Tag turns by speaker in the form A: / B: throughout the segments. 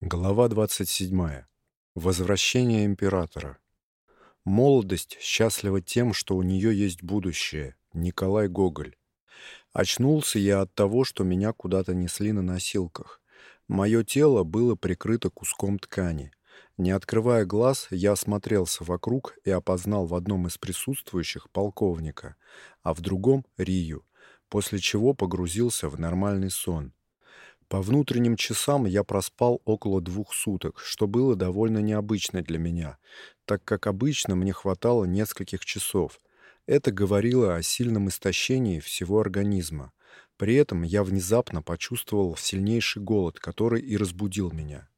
A: Глава 27. Возвращение императора. Молодость счастлива тем, что у нее есть будущее. Николай Гоголь. Очнулся я от того, что меня куда-то несли на носилках. Мое тело было прикрыто куском ткани. Не открывая глаз, я осмотрелся вокруг и опознал в одном из присутствующих полковника, а в другом Рию, после чего погрузился в нормальный сон. По внутренним часам я проспал около двух суток, что было довольно необычно для меня, так как обычно мне хватало нескольких часов. Это говорило о сильном истощении всего организма. При этом я внезапно почувствовал сильнейший голод, который и разбудил меня.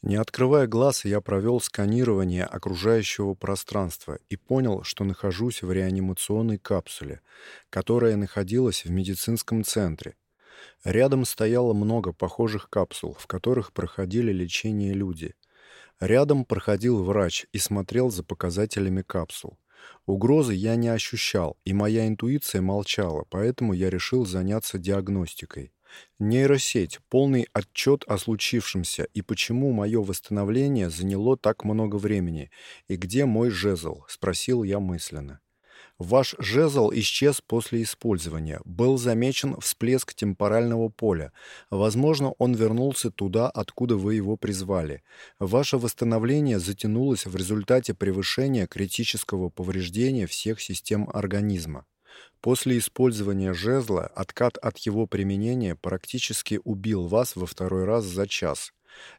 A: Не открывая глаз, я провел сканирование окружающего пространства и понял, что нахожусь в реанимационной капсуле, которая находилась в медицинском центре, Рядом стояло много похожих капсул, в которых проходили лечение люди. Рядом проходил врач и смотрел за показателями капсул. Угрозы я не ощущал, и моя интуиция молчала, поэтому я решил заняться диагностикой. Нейросеть, полный отчет о случившемся и почему мое восстановление заняло так много времени, и где мой жезл, спросил я мысленно. Ваш жезл исчез после использования. Был замечен всплеск темпорального поля. Возможно, он вернулся туда, откуда вы его призвали. Ваше восстановление затянулось в результате превышения критического повреждения всех систем организма. После использования жезла откат от его применения практически убил вас во второй раз за час.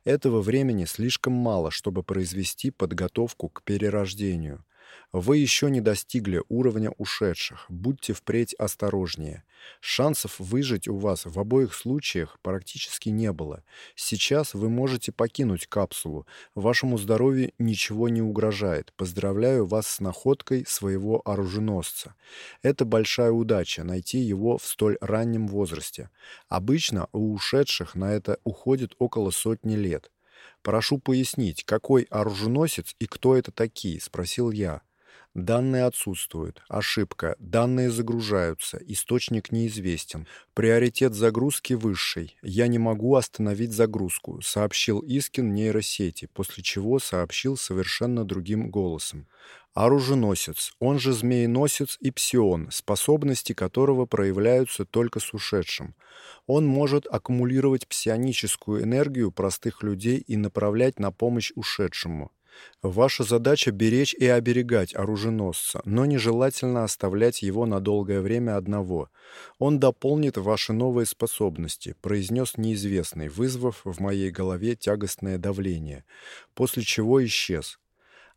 A: Этого времени слишком мало, чтобы произвести подготовку к перерождению. Вы еще не достигли уровня ушедших. Будьте впредь осторожнее. Шансов выжить у вас в обоих случаях практически не было. Сейчас вы можете покинуть капсулу. Вашему здоровью ничего не угрожает. Поздравляю вас с находкой своего оруженосца. Это большая удача найти его в столь раннем возрасте. Обычно у ушедших на это уходит около сотни лет. Прошу пояснить, какой оруженосец и кто это такие, спросил я. Данные отсутствуют. Ошибка. Данные загружаются. Источник неизвестен. Приоритет загрузки высший. Я не могу остановить загрузку, сообщил Искин нейросети, после чего сообщил совершенно другим голосом. Оруженосец, он же змееносец и псион, способности которого проявляются только с ушедшим. Он может аккумулировать псионическую энергию простых людей и направлять на помощь ушедшему. Ваша задача беречь и оберегать оруженосца, но нежелательно оставлять его на долгое время одного. Он дополнит ваши новые способности, произнес неизвестный, вызвав в моей голове тягостное давление, после чего исчез.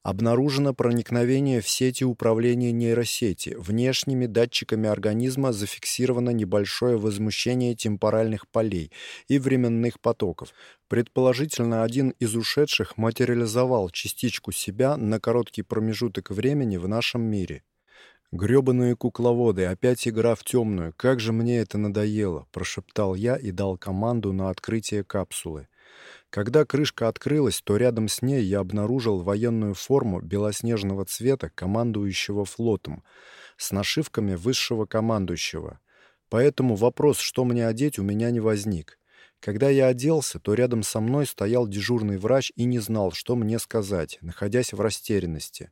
A: Обнаружено проникновение в сети управления нейросети. Внешними датчиками организма зафиксировано небольшое возмущение темпоральных полей и временных потоков. Предположительно, один из ушедших материализовал частичку себя на короткий промежуток времени в нашем мире. Грёбаные кукловоды, опять игра в темную. Как же мне это надоело, прошептал я и дал команду на открытие капсулы. Когда крышка открылась, то рядом с ней я обнаружил военную форму белоснежного цвета командующего флотом с нашивками высшего командующего. Поэтому вопрос, что мне одеть, у меня не возник. Когда я оделся, то рядом со мной стоял дежурный врач и не знал, что мне сказать, находясь в растерянности.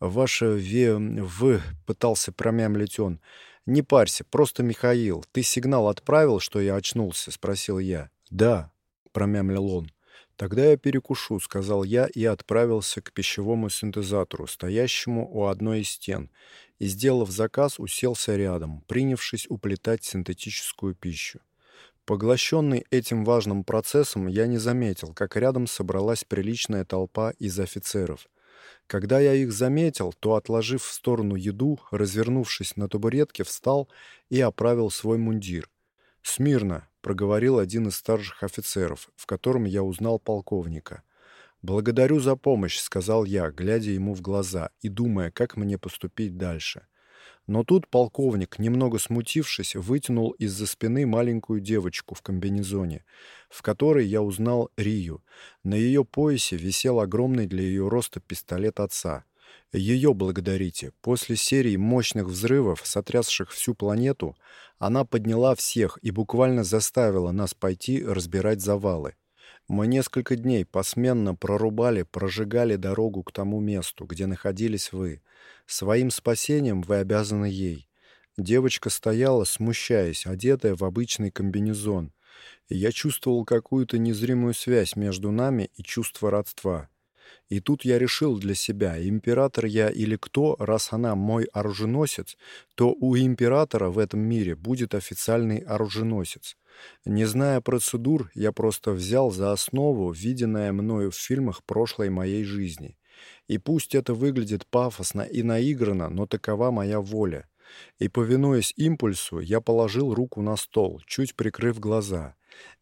A: «Ваше ве... в...» — пытался промямлить он. «Не парься, просто Михаил. Ты сигнал отправил, что я очнулся?» — спросил я. «Да», промямлил он. Тогда я перекушу, сказал я и отправился к пищевому синтезатору, стоящему у одной из стен, и сделав заказ, уселся рядом, принявшись уплетать синтетическую пищу. Поглощенный этим важным процессом, я не заметил, как рядом собралась приличная толпа из офицеров. Когда я их заметил, то, отложив в сторону еду, развернувшись на табуретке, встал и оправил свой мундир. «Смирно!» — проговорил один из старших офицеров, в котором я узнал полковника. «Благодарю за помощь», — сказал я, глядя ему в глаза и думая, как мне поступить дальше. Но тут полковник, немного смутившись, вытянул из-за спины маленькую девочку в комбинезоне, в которой я узнал Рию. На ее поясе висел огромный для ее роста пистолет отца — ее благодарите. После серии мощных взрывов, сотрясших всю планету, она подняла всех и буквально заставила нас пойти разбирать завалы. Мы несколько дней посменно прорубали, прожигали дорогу к тому месту, где находились вы. Своим спасением вы обязаны ей. Девочка стояла, смущаясь, одетая в обычный комбинезон. Я чувствовал какую-то незримую связь между нами и чувство родства. И тут я решил для себя, император я или кто, раз она мой оруженосец, то у императора в этом мире будет официальный оруженосец. Не зная процедур, я просто взял за основу виденное мною в фильмах прошлой моей жизни. И пусть это выглядит пафосно и наигранно, но такова моя воля. И, повинуясь импульсу, я положил руку на стол, чуть прикрыв глаза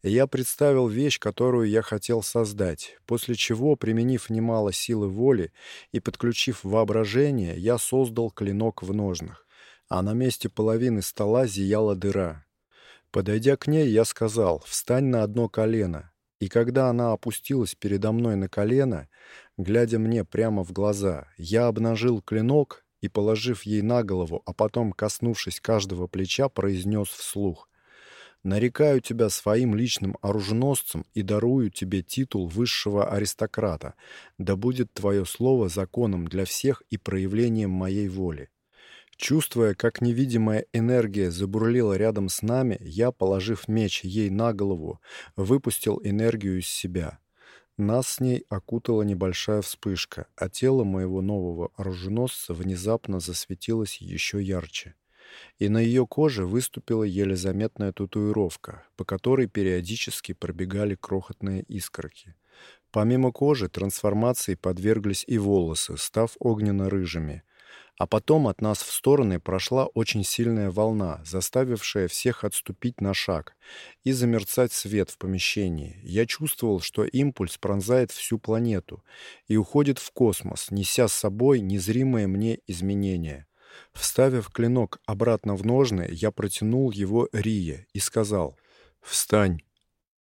A: я представил вещь, которую я хотел создать, после чего, применив немало силы воли и подключив воображение, я создал клинок в ножнах, а на месте половины стола зияла дыра. Подойдя к ней, я сказал «Встань на одно колено», и когда она опустилась передо мной на колено, глядя мне прямо в глаза, я обнажил клинок и, положив ей на голову, а потом, коснувшись каждого плеча, произнес вслух нарекаю тебя своим личным оруженосцем и дарую тебе титул высшего аристократа. Да будет твое слово законом для всех и проявлением моей воли. Чувствуя, как невидимая энергия забурлила рядом с нами, я, положив меч ей на голову, выпустил энергию из себя. Нас с ней окутала небольшая вспышка, а тело моего нового оруженосца внезапно засветилось еще ярче и на ее коже выступила еле заметная татуировка, по которой периодически пробегали крохотные искорки. Помимо кожи трансформации подверглись и волосы, став огненно-рыжими. А потом от нас в стороны прошла очень сильная волна, заставившая всех отступить на шаг и замерцать свет в помещении. Я чувствовал, что импульс пронзает всю планету и уходит в космос, неся с собой незримые мне изменения. Вставив клинок обратно в ножны, я протянул его Рие и сказал «Встань».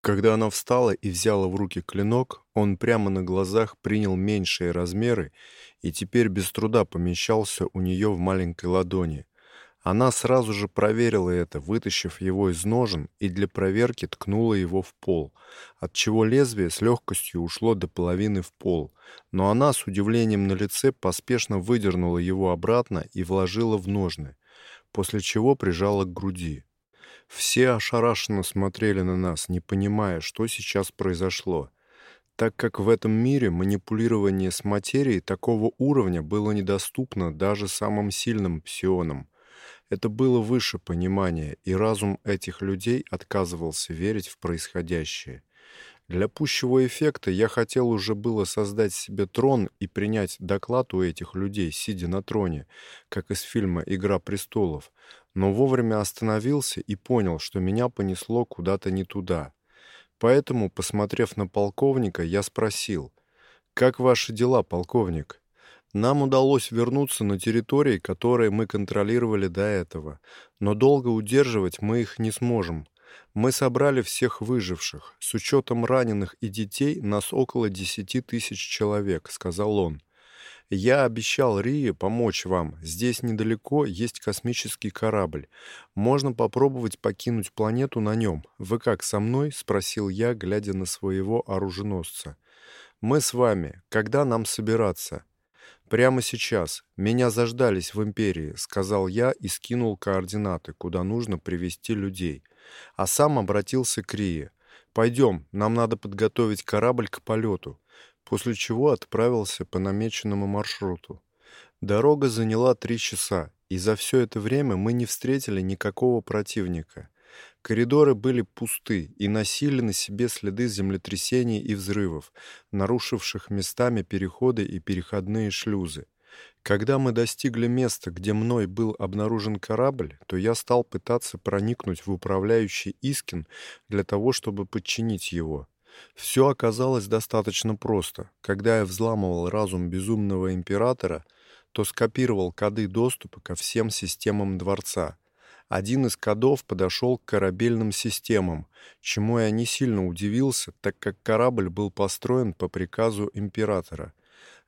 A: Когда она встала и взяла в руки клинок, он прямо на глазах принял меньшие размеры и теперь без труда помещался у нее в маленькой ладони. Она сразу же проверила это, вытащив его из ножен и для проверки ткнула его в пол, от чего лезвие с легкостью ушло до половины в пол. Но она с удивлением на лице поспешно выдернула его обратно и вложила в ножны, после чего прижала к груди. Все ошарашенно смотрели на нас, не понимая, что сейчас произошло так как в этом мире манипулирование с материей такого уровня было недоступно даже самым сильным псионам. Это было выше понимания, и разум этих людей отказывался верить в происходящее. Для пущего эффекта я хотел уже было создать себе трон и принять доклад у этих людей, сидя на троне, как из фильма «Игра престолов», но вовремя остановился и понял, что меня понесло куда-то не туда. Поэтому, посмотрев на полковника, я спросил, «Как ваши дела, полковник?» Нам удалось вернуться на территории, которые мы контролировали до этого, но долго удерживать мы их не сможем. Мы собрали всех выживших. С учетом раненых и детей нас около десяти тысяч человек, сказал он. Я обещал Рие помочь вам. Здесь недалеко есть космический корабль. Можно попробовать покинуть планету на нем. Вы как, со мной? спросил я, глядя на своего оруженосца. Мы с вами. Когда нам собираться? «Прямо сейчас. Меня заждались в империи», — сказал я и скинул координаты, куда нужно привести людей. А сам обратился к Рие. «Пойдем, нам надо подготовить корабль к полету», после чего отправился по намеченному маршруту. Дорога заняла три часа, и за все это время мы не встретили никакого противника. Коридоры были пусты и носили на себе следы землетрясений и взрывов, нарушивших местами переходы и переходные шлюзы. Когда мы достигли места, где мной был обнаружен корабль, то я стал пытаться проникнуть в управляющий Искин для того, чтобы подчинить его. Все оказалось достаточно просто. Когда я взламывал разум безумного императора, то скопировал коды доступа ко всем системам дворца — один из кодов подошел к корабельным системам, чему я не сильно удивился, так как корабль был построен по приказу императора.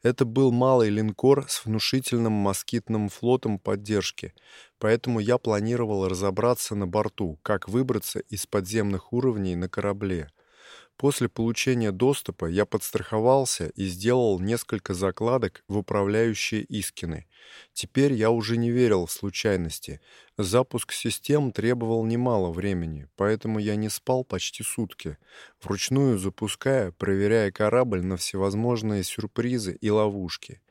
A: Это был малый линкор с внушительным москитным флотом поддержки, поэтому я планировал разобраться на борту, как выбраться из подземных уровней на корабле. После получения доступа я подстраховался и сделал несколько закладок в управляющие Искины. Теперь я уже не верил в случайности. Запуск систем требовал немало времени, поэтому я не спал почти сутки, вручную запуская, проверяя корабль на всевозможные сюрпризы и ловушки.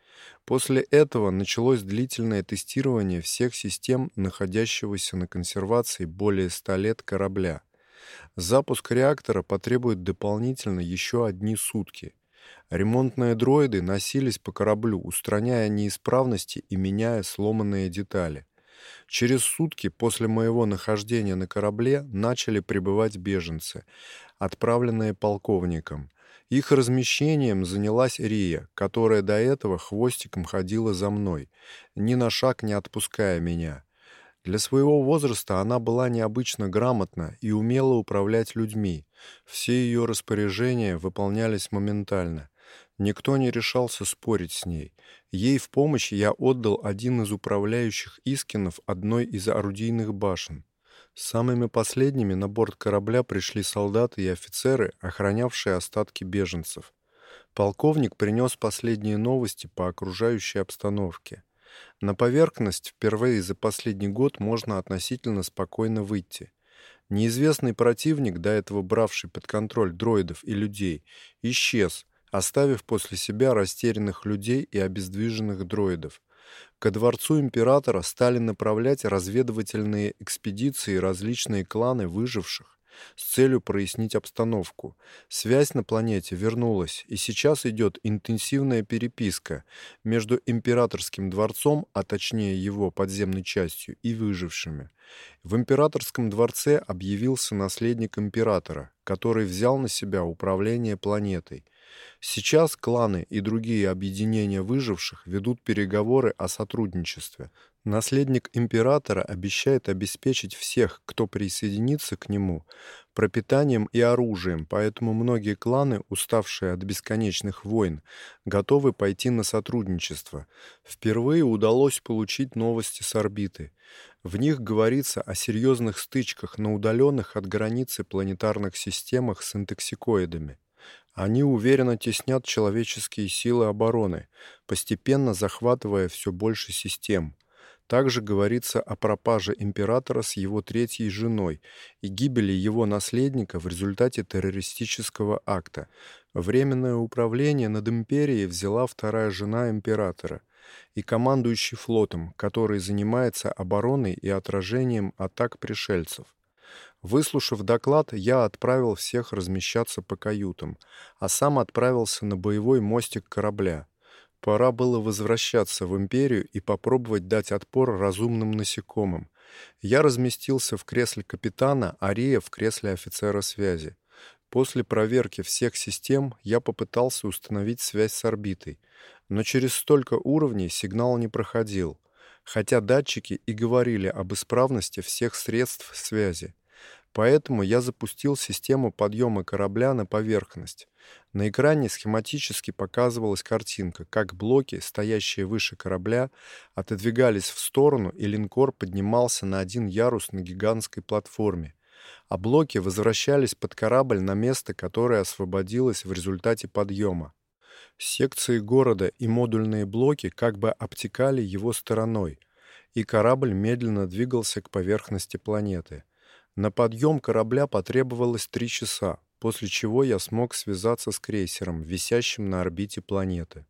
A: После этого началось длительное тестирование всех систем, находящегося на консервации более 100 лет корабля. Запуск реактора потребует дополнительно еще одни сутки. Ремонтные дроиды носились по кораблю, устраняя неисправности и меняя сломанные детали. Через сутки после моего нахождения на корабле начали прибывать беженцы, отправленные полковником. Их размещением занялась Рия, которая до этого хвостиком ходила за мной, ни на шаг не отпуская меня. Для своего возраста она была необычно грамотна и умела управлять людьми. Все ее распоряжения выполнялись моментально. Никто не решался спорить с ней. Ей в помощь я отдал один из управляющих Искинов одной из орудийных башен. Самыми последними на борт корабля пришли солдаты и офицеры, охранявшие остатки беженцев. Полковник принес последние новости по окружающей обстановке. На поверхность впервые за последний год можно относительно спокойно выйти. Неизвестный противник, до этого бравший под контроль дроидов и людей, исчез, оставив после себя растерянных людей и обездвиженных дроидов. Ко дворцу императора стали направлять разведывательные экспедиции различные кланы выживших с целью прояснить обстановку. Связь на планете вернулась, и сейчас идет интенсивная переписка между императорским дворцом, а точнее его подземной частью, и выжившими. В императорском дворце объявился наследник императора, который взял на себя управление планетой. Сейчас кланы и другие объединения выживших ведут переговоры о сотрудничестве. Наследник императора обещает обеспечить всех, кто присоединится к нему, пропитанием и оружием, поэтому многие кланы, уставшие от бесконечных войн, готовы пойти на сотрудничество. Впервые удалось получить новости с орбиты. В них говорится о серьезных стычках на удаленных от границы планетарных системах с интоксикоидами. Они уверенно теснят человеческие силы обороны, постепенно захватывая все больше систем. Также говорится о пропаже императора с его третьей женой и гибели его наследника в результате террористического акта. Временное управление над империей взяла вторая жена императора и командующий флотом, который занимается обороной и отражением атак пришельцев. Выслушав доклад, я отправил всех размещаться по каютам, а сам отправился на боевой мостик корабля. Пора было возвращаться в империю и попробовать дать отпор разумным насекомым. Я разместился в кресле капитана, а Рия в кресле офицера связи. После проверки всех систем я попытался установить связь с орбитой, но через столько уровней сигнал не проходил, хотя датчики и говорили об исправности всех средств связи. Поэтому я запустил систему подъема корабля на поверхность. На экране схематически показывалась картинка, как блоки, стоящие выше корабля, отодвигались в сторону, и линкор поднимался на один ярус на гигантской платформе. А блоки возвращались под корабль на место, которое освободилось в результате подъема. Секции города и модульные блоки как бы обтекали его стороной, и корабль медленно двигался к поверхности планеты. На подъем корабля потребовалось три часа, после чего я смог связаться с крейсером, висящим на орбите планеты.